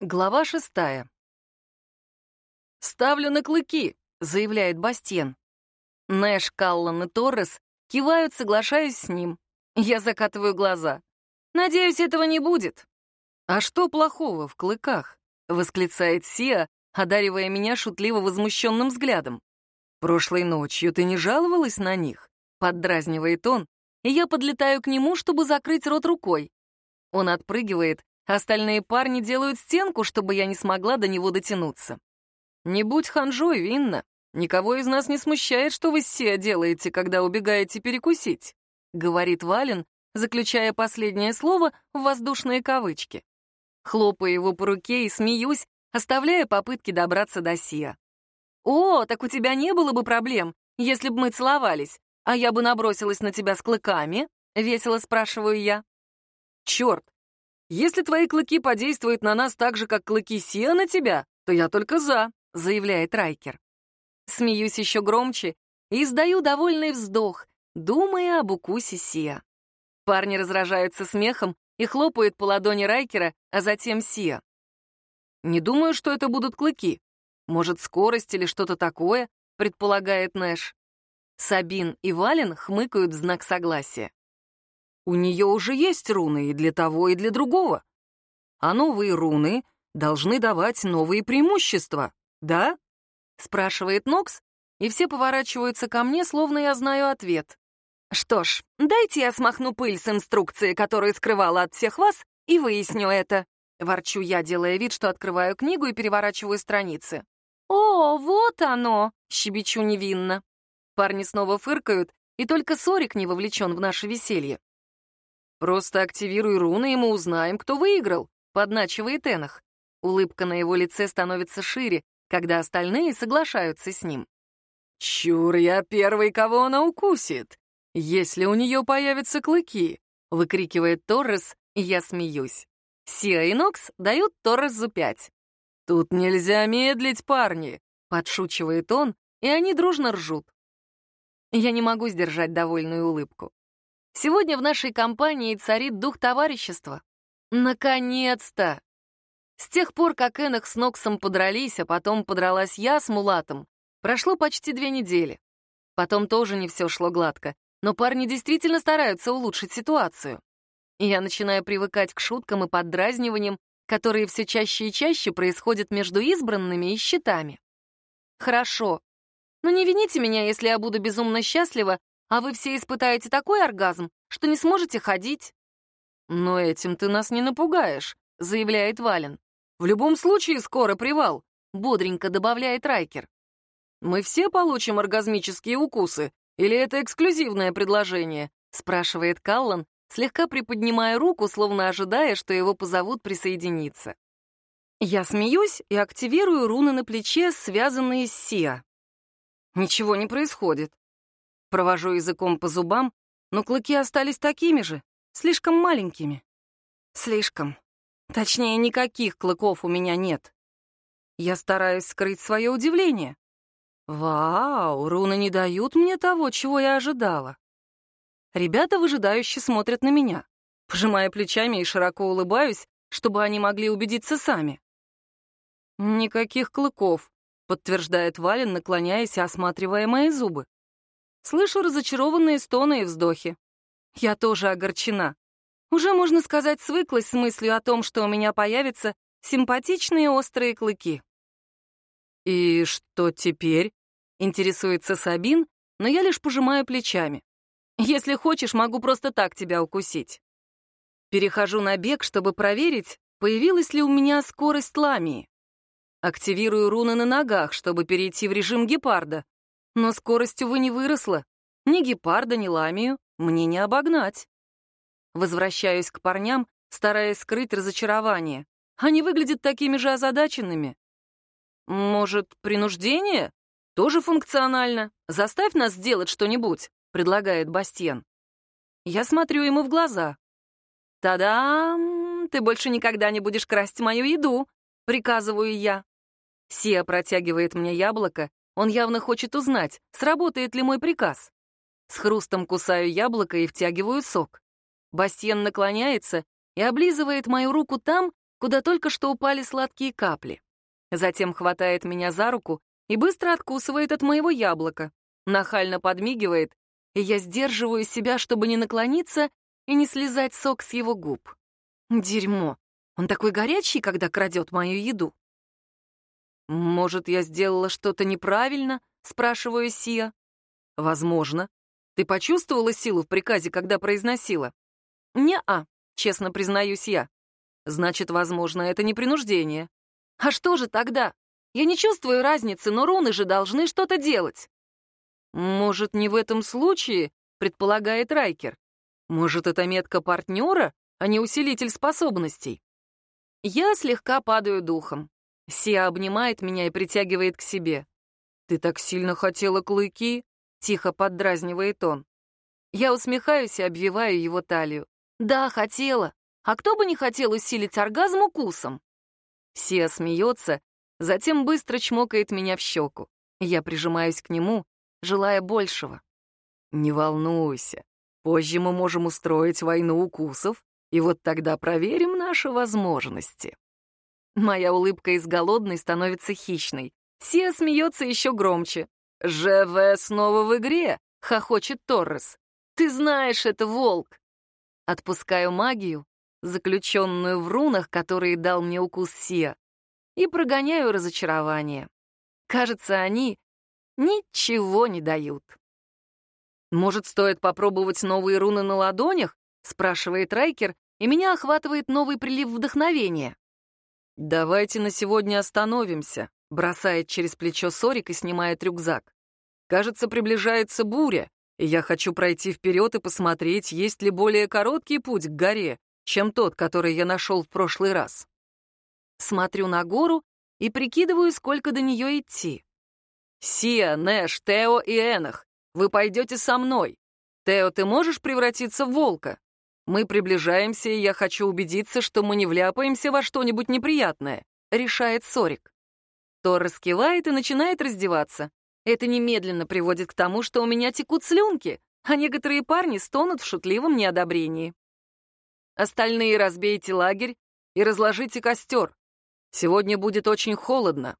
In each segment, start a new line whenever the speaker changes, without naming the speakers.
Глава шестая. «Ставлю на клыки», — заявляет Бастен. Нэш, Каллан и Торрес кивают, соглашаясь с ним. Я закатываю глаза. «Надеюсь, этого не будет». «А что плохого в клыках?» — восклицает Сия, одаривая меня шутливо возмущенным взглядом. «Прошлой ночью ты не жаловалась на них?» — поддразнивает он, и я подлетаю к нему, чтобы закрыть рот рукой. Он отпрыгивает, Остальные парни делают стенку, чтобы я не смогла до него дотянуться. Не будь ханжой, Винна. Никого из нас не смущает, что вы все делаете, когда убегаете перекусить, говорит Вален, заключая последнее слово в воздушные кавычки. Хлопаю его по руке и смеюсь, оставляя попытки добраться до Сия. «О, так у тебя не было бы проблем, если бы мы целовались, а я бы набросилась на тебя с клыками?» — весело спрашиваю я. «Черт, если твои клыки подействуют на нас так же, как клыки Сия на тебя, то я только за», — заявляет Райкер. Смеюсь еще громче и издаю довольный вздох, думая об укусе Сия. Парни разражаются смехом и хлопают по ладони Райкера, а затем Сия. «Не думаю, что это будут клыки. Может, скорость или что-то такое», — предполагает Нэш. Сабин и Вален хмыкают в знак согласия. У нее уже есть руны и для того, и для другого. А новые руны должны давать новые преимущества, да? Спрашивает Нокс, и все поворачиваются ко мне, словно я знаю ответ. Что ж, дайте я смахну пыль с инструкции, которую скрывала от всех вас, и выясню это. Ворчу я, делая вид, что открываю книгу и переворачиваю страницы. «О, вот оно!» — щебечу невинно. Парни снова фыркают, и только Сорик не вовлечен в наше веселье. «Просто активируй руны, и мы узнаем, кто выиграл», — подначивает Энах. Улыбка на его лице становится шире, когда остальные соглашаются с ним. «Чур, я первый, кого она укусит, если у нее появятся клыки», — выкрикивает Торрес, и я смеюсь. Сиа и Нокс дают Торресу пять. «Тут нельзя медлить, парни», — подшучивает он, и они дружно ржут. Я не могу сдержать довольную улыбку. Сегодня в нашей компании царит дух товарищества. Наконец-то! С тех пор, как Энах с Ноксом подрались, а потом подралась я с Мулатом, прошло почти две недели. Потом тоже не все шло гладко, но парни действительно стараются улучшить ситуацию. И я начинаю привыкать к шуткам и поддразниваниям, которые все чаще и чаще происходят между избранными и щитами. Хорошо. Но не вините меня, если я буду безумно счастлива, а вы все испытаете такой оргазм, что не сможете ходить». «Но этим ты нас не напугаешь», — заявляет Вален. «В любом случае скоро привал», — бодренько добавляет Райкер. «Мы все получим оргазмические укусы, или это эксклюзивное предложение?» — спрашивает Каллан, слегка приподнимая руку, словно ожидая, что его позовут присоединиться. Я смеюсь и активирую руны на плече, связанные с Сиа. Ничего не происходит. Провожу языком по зубам, но клыки остались такими же, слишком маленькими. Слишком. Точнее, никаких клыков у меня нет. Я стараюсь скрыть свое удивление. Вау, руны не дают мне того, чего я ожидала. Ребята выжидающе смотрят на меня, пожимая плечами и широко улыбаюсь, чтобы они могли убедиться сами. «Никаких клыков», — подтверждает Вален, наклоняясь и осматривая мои зубы. Слышу разочарованные стоны и вздохи. Я тоже огорчена. Уже, можно сказать, свыклась с мыслью о том, что у меня появятся симпатичные острые клыки. «И что теперь?» — интересуется Сабин, но я лишь пожимаю плечами. «Если хочешь, могу просто так тебя укусить». Перехожу на бег, чтобы проверить, появилась ли у меня скорость ламии. Активирую руны на ногах, чтобы перейти в режим гепарда, но скорость, увы, не выросла. Ни гепарда, ни ламию мне не обогнать. Возвращаюсь к парням, стараясь скрыть разочарование. Они выглядят такими же озадаченными. «Может, принуждение? Тоже функционально. Заставь нас сделать что-нибудь», — предлагает Бастиен. Я смотрю ему в глаза. «Та-дам! Ты больше никогда не будешь красть мою еду», — приказываю я. Сия протягивает мне яблоко, он явно хочет узнать, сработает ли мой приказ. С хрустом кусаю яблоко и втягиваю сок. Бастьен наклоняется и облизывает мою руку там, куда только что упали сладкие капли. Затем хватает меня за руку и быстро откусывает от моего яблока, нахально подмигивает, и я сдерживаю себя, чтобы не наклониться и не слезать сок с его губ. Дерьмо. Он такой горячий, когда крадет мою еду. «Может, я сделала что-то неправильно?» — спрашиваю Сия. «Возможно. Ты почувствовала силу в приказе, когда произносила?» «Не-а», — честно признаюсь я. «Значит, возможно, это не принуждение». «А что же тогда? Я не чувствую разницы, но руны же должны что-то делать». «Может, не в этом случае?» — предполагает Райкер. «Может, это метка партнера, а не усилитель способностей?» Я слегка падаю духом. Сия обнимает меня и притягивает к себе. «Ты так сильно хотела клыки?» — тихо поддразнивает он. Я усмехаюсь и обвиваю его талию. «Да, хотела. А кто бы не хотел усилить оргазм укусом?» Сия смеется, затем быстро чмокает меня в щеку. Я прижимаюсь к нему, желая большего. «Не волнуйся. Позже мы можем устроить войну укусов, и вот тогда проверим наши возможности». Моя улыбка из голодной становится хищной. Сия смеется еще громче. «ЖВ снова в игре!» — хохочет Торрес. «Ты знаешь, это волк!» Отпускаю магию, заключенную в рунах, которые дал мне укус Сия, и прогоняю разочарование. Кажется, они ничего не дают. «Может, стоит попробовать новые руны на ладонях?» — спрашивает Райкер, и меня охватывает новый прилив вдохновения. «Давайте на сегодня остановимся», — бросает через плечо Сорик и снимает рюкзак. «Кажется, приближается буря, и я хочу пройти вперед и посмотреть, есть ли более короткий путь к горе, чем тот, который я нашел в прошлый раз». Смотрю на гору и прикидываю, сколько до нее идти. «Сия, Нэш, Тео и Энах, вы пойдете со мной. Тео, ты можешь превратиться в волка?» Мы приближаемся, и я хочу убедиться, что мы не вляпаемся во что-нибудь неприятное», — решает Сорик. Торрес кивает и начинает раздеваться. Это немедленно приводит к тому, что у меня текут слюнки, а некоторые парни стонут в шутливом неодобрении. Остальные разбейте лагерь и разложите костер. Сегодня будет очень холодно.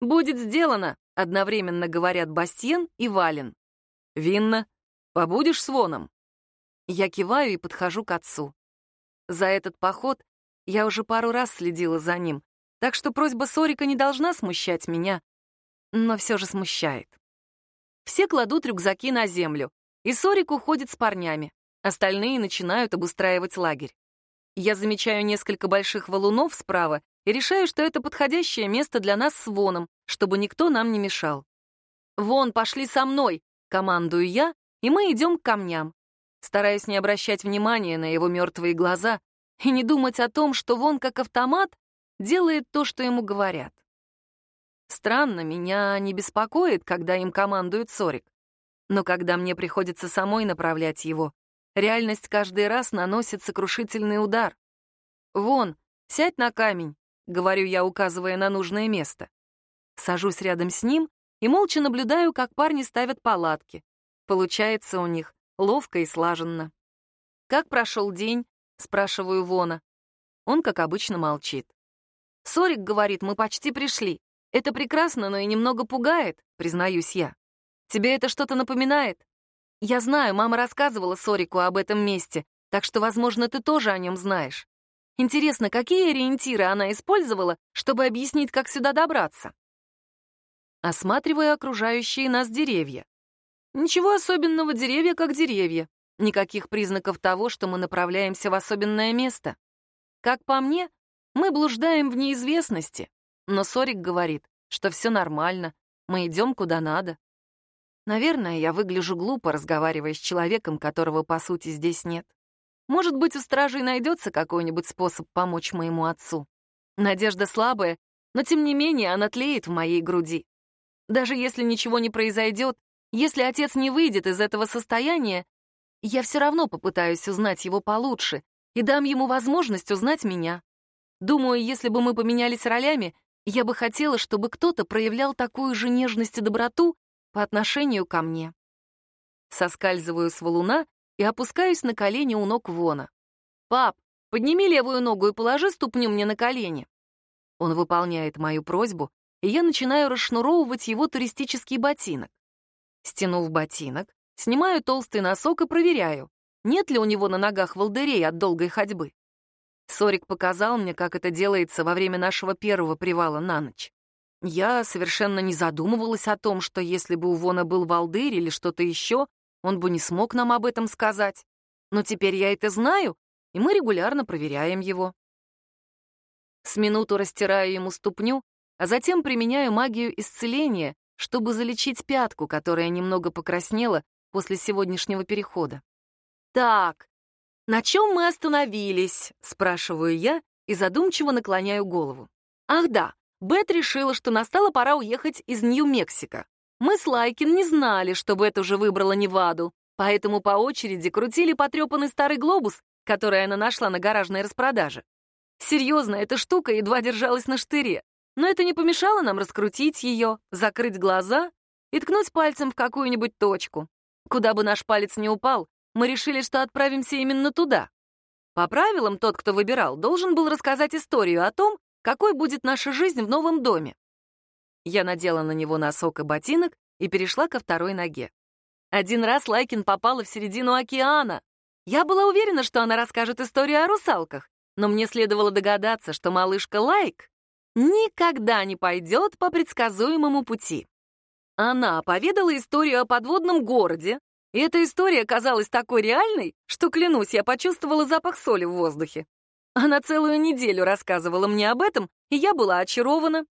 «Будет сделано», — одновременно говорят Бастиен и Вален. «Винна, побудешь с Воном?» Я киваю и подхожу к отцу. За этот поход я уже пару раз следила за ним, так что просьба Сорика не должна смущать меня, но все же смущает. Все кладут рюкзаки на землю, и Сорик уходит с парнями. Остальные начинают обустраивать лагерь. Я замечаю несколько больших валунов справа и решаю, что это подходящее место для нас с Воном, чтобы никто нам не мешал. «Вон, пошли со мной!» — командую я, и мы идем к камням стараясь не обращать внимания на его мертвые глаза и не думать о том, что вон как автомат делает то, что ему говорят. Странно, меня не беспокоит, когда им командует Сорик. Но когда мне приходится самой направлять его, реальность каждый раз наносит сокрушительный удар. «Вон, сядь на камень», — говорю я, указывая на нужное место. Сажусь рядом с ним и молча наблюдаю, как парни ставят палатки. Получается у них ловко и слаженно. «Как прошел день?» — спрашиваю Вона. Он, как обычно, молчит. «Сорик говорит, мы почти пришли. Это прекрасно, но и немного пугает», — признаюсь я. «Тебе это что-то напоминает?» «Я знаю, мама рассказывала Сорику об этом месте, так что, возможно, ты тоже о нем знаешь. Интересно, какие ориентиры она использовала, чтобы объяснить, как сюда добраться?» Осматриваю окружающие нас деревья. Ничего особенного, деревья как деревья. Никаких признаков того, что мы направляемся в особенное место. Как по мне, мы блуждаем в неизвестности. Но Сорик говорит, что все нормально, мы идем куда надо. Наверное, я выгляжу глупо, разговаривая с человеком, которого, по сути, здесь нет. Может быть, у стражей найдется какой-нибудь способ помочь моему отцу. Надежда слабая, но тем не менее она тлеет в моей груди. Даже если ничего не произойдет, если отец не выйдет из этого состояния, я все равно попытаюсь узнать его получше и дам ему возможность узнать меня. Думаю, если бы мы поменялись ролями, я бы хотела, чтобы кто-то проявлял такую же нежность и доброту по отношению ко мне. Соскальзываю с валуна и опускаюсь на колени у ног Вона. «Пап, подними левую ногу и положи ступню мне на колени». Он выполняет мою просьбу, и я начинаю расшнуровывать его туристический ботинок. Стянув ботинок, снимаю толстый носок и проверяю, нет ли у него на ногах волдырей от долгой ходьбы. Сорик показал мне, как это делается во время нашего первого привала на ночь. Я совершенно не задумывалась о том, что если бы у Вона был волдырь или что-то еще, он бы не смог нам об этом сказать. Но теперь я это знаю, и мы регулярно проверяем его. С минуту растираю ему ступню, а затем применяю магию исцеления, чтобы залечить пятку, которая немного покраснела после сегодняшнего перехода. «Так, на чем мы остановились?» — спрашиваю я и задумчиво наклоняю голову. «Ах да, Бет решила, что настала пора уехать из Нью-Мексико. Мы с Лайкин не знали, что Бет уже выбрала Неваду, поэтому по очереди крутили потрепанный старый глобус, который она нашла на гаражной распродаже. Серьезно, эта штука едва держалась на штыре, но это не помешало нам раскрутить ее, закрыть глаза и ткнуть пальцем в какую-нибудь точку. Куда бы наш палец не упал, мы решили, что отправимся именно туда. По правилам, тот, кто выбирал, должен был рассказать историю о том, какой будет наша жизнь в новом доме. Я надела на него носок и ботинок и перешла ко второй ноге. Один раз Лайкен попала в середину океана. Я была уверена, что она расскажет историю о русалках, но мне следовало догадаться, что малышка Лайк никогда не пойдет по предсказуемому пути. Она поведала историю о подводном городе, и эта история казалась такой реальной, что, клянусь, я почувствовала запах соли в воздухе. Она целую неделю рассказывала мне об этом, и я была очарована.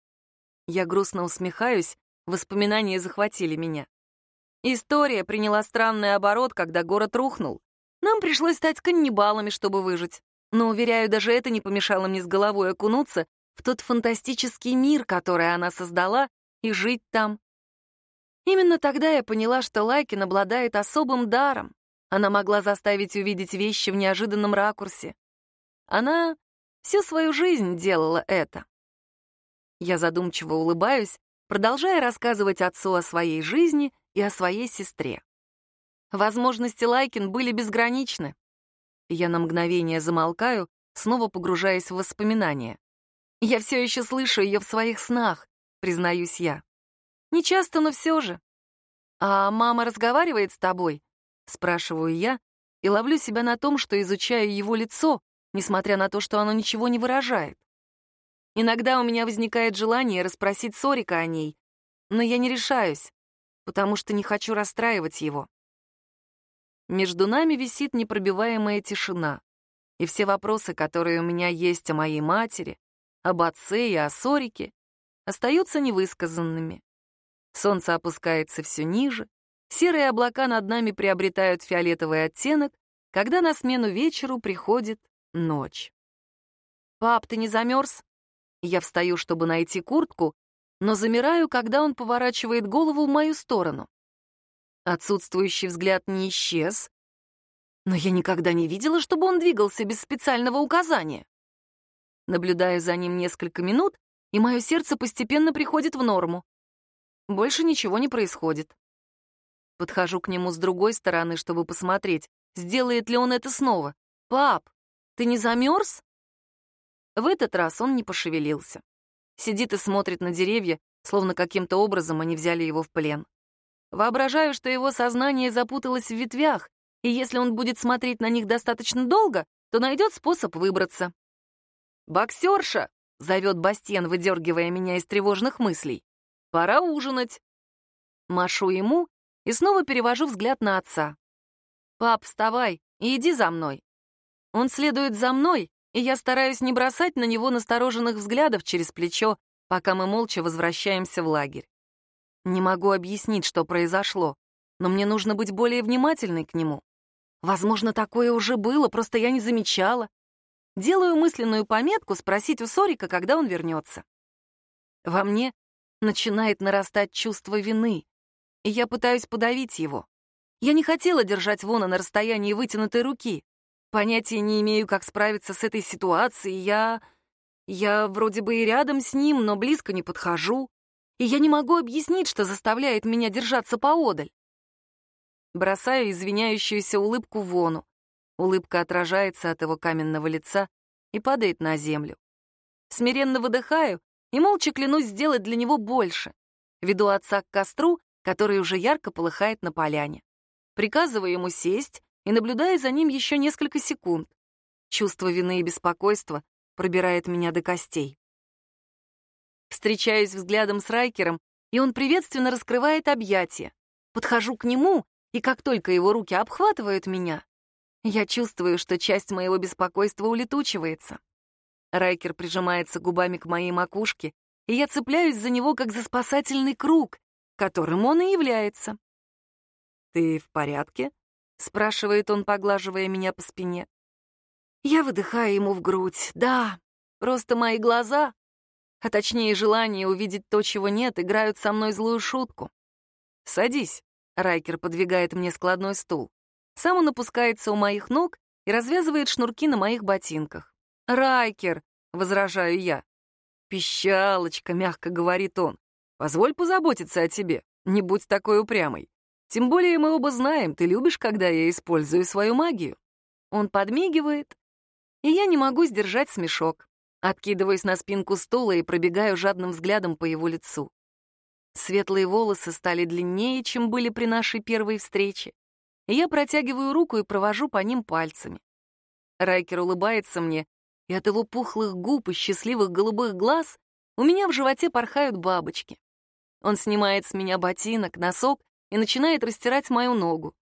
Я грустно усмехаюсь, воспоминания захватили меня. История приняла странный оборот, когда город рухнул. Нам пришлось стать каннибалами, чтобы выжить. Но, уверяю, даже это не помешало мне с головой окунуться в тот фантастический мир, который она создала, и жить там. Именно тогда я поняла, что Лайкин обладает особым даром. Она могла заставить увидеть вещи в неожиданном ракурсе. Она всю свою жизнь делала это. Я задумчиво улыбаюсь, продолжая рассказывать отцу о своей жизни и о своей сестре. Возможности Лайкин были безграничны. Я на мгновение замолкаю, снова погружаясь в воспоминания. Я все еще слышу ее в своих снах, признаюсь я. Не часто, но все же. «А мама разговаривает с тобой?» — спрашиваю я и ловлю себя на том, что изучаю его лицо, несмотря на то, что оно ничего не выражает. Иногда у меня возникает желание расспросить Сорика о ней, но я не решаюсь, потому что не хочу расстраивать его. Между нами висит непробиваемая тишина, и все вопросы, которые у меня есть о моей матери, об отце и о Сорике, остаются невысказанными. Солнце опускается все ниже, серые облака над нами приобретают фиолетовый оттенок, когда на смену вечеру приходит ночь. «Пап, ты не замерз?» Я встаю, чтобы найти куртку, но замираю, когда он поворачивает голову в мою сторону. Отсутствующий взгляд не исчез, но я никогда не видела, чтобы он двигался без специального указания. Наблюдаю за ним несколько минут, и мое сердце постепенно приходит в норму. Больше ничего не происходит. Подхожу к нему с другой стороны, чтобы посмотреть, сделает ли он это снова. «Пап, ты не замерз?» В этот раз он не пошевелился. Сидит и смотрит на деревья, словно каким-то образом они взяли его в плен. Воображаю, что его сознание запуталось в ветвях, и если он будет смотреть на них достаточно долго, то найдет способ выбраться. «Боксерша!» — зовет Бастен, выдергивая меня из тревожных мыслей. «Пора ужинать!» Машу ему и снова перевожу взгляд на отца. «Пап, вставай и иди за мной!» Он следует за мной, и я стараюсь не бросать на него настороженных взглядов через плечо, пока мы молча возвращаемся в лагерь. Не могу объяснить, что произошло, но мне нужно быть более внимательной к нему. Возможно, такое уже было, просто я не замечала. Делаю мысленную пометку спросить у Сорика, когда он вернется. Во мне начинает нарастать чувство вины, и я пытаюсь подавить его. Я не хотела держать Вона на расстоянии вытянутой руки. Понятия не имею, как справиться с этой ситуацией. Я... Я вроде бы и рядом с ним, но близко не подхожу. И я не могу объяснить, что заставляет меня держаться поодаль. Бросаю извиняющуюся улыбку Вону. Улыбка отражается от его каменного лица и падает на землю. Смиренно выдыхаю и молча клянусь сделать для него больше. Веду отца к костру, который уже ярко полыхает на поляне. Приказываю ему сесть и наблюдаю за ним еще несколько секунд. Чувство вины и беспокойства пробирает меня до костей. Встречаюсь взглядом с Райкером, и он приветственно раскрывает объятия. Подхожу к нему, и как только его руки обхватывают меня, я чувствую, что часть моего беспокойства улетучивается. Райкер прижимается губами к моей макушке, и я цепляюсь за него, как за спасательный круг, которым он и является. «Ты в порядке?» — спрашивает он, поглаживая меня по спине. Я выдыхаю ему в грудь. Да, просто мои глаза, а точнее желание увидеть то, чего нет, играют со мной злую шутку. «Садись», — Райкер подвигает мне складной стул. Сам он опускается у моих ног и развязывает шнурки на моих ботинках. «Райкер», — возражаю я. «Пищалочка», — мягко говорит он, — «позволь позаботиться о тебе, не будь такой упрямой. Тем более мы оба знаем, ты любишь, когда я использую свою магию». Он подмигивает, и я не могу сдержать смешок. Откидываюсь на спинку стула и пробегаю жадным взглядом по его лицу. Светлые волосы стали длиннее, чем были при нашей первой встрече. Я протягиваю руку и провожу по ним пальцами. Райкер улыбается мне, и от его пухлых губ и счастливых голубых глаз у меня в животе порхают бабочки. Он снимает с меня ботинок, носок и начинает растирать мою ногу.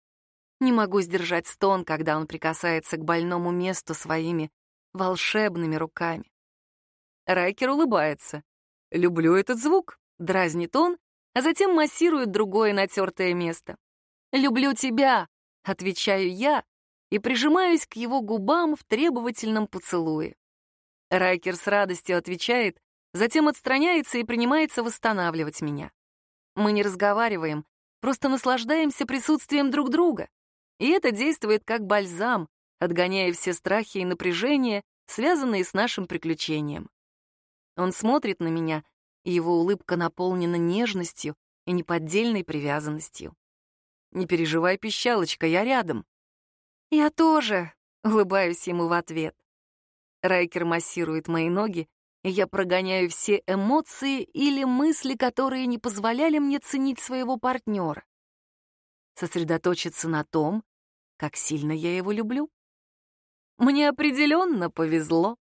Не могу сдержать стон, когда он прикасается к больному месту своими волшебными руками. Райкер улыбается. «Люблю этот звук», — дразнит он, а затем массирует другое натертое место. «Люблю тебя», — отвечаю я и прижимаюсь к его губам в требовательном поцелуе. Райкер с радостью отвечает, затем отстраняется и принимается восстанавливать меня. Мы не разговариваем, просто наслаждаемся присутствием друг друга. И это действует как бальзам, отгоняя все страхи и напряжения, связанные с нашим приключением. Он смотрит на меня, и его улыбка наполнена нежностью и неподдельной привязанностью. «Не переживай, пищалочка, я рядом». «Я тоже», — улыбаюсь ему в ответ. Райкер массирует мои ноги, и я прогоняю все эмоции или мысли, которые не позволяли мне ценить своего партнера. Сосредоточиться на том, как сильно я его люблю. Мне определенно повезло.